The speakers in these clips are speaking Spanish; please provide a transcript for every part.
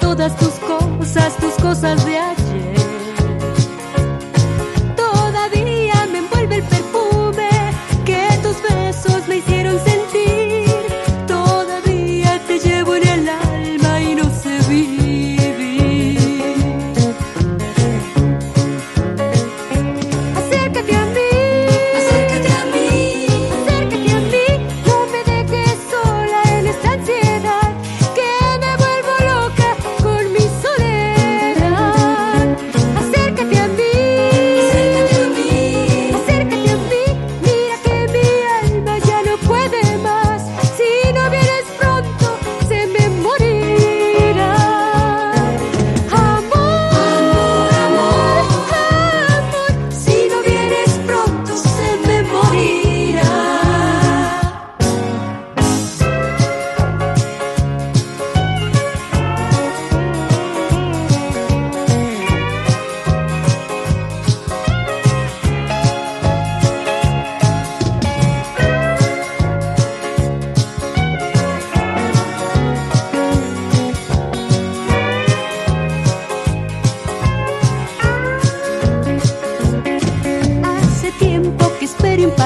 todas tus cosas, tus cosas de aquí.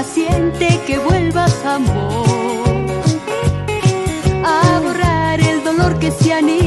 paciente que vuelvas amor, a borrar el dolor que se anima.